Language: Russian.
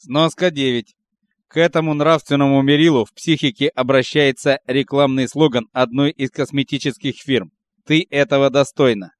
Сноска 9. К этому нравственному мерилу в психике обращается рекламный слоган одной из косметических фирм. Ты этого достойна.